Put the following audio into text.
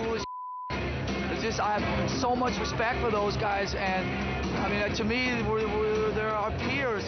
it's just I have so much respect for those guys, and I mean to me, we're, we're they're our peers.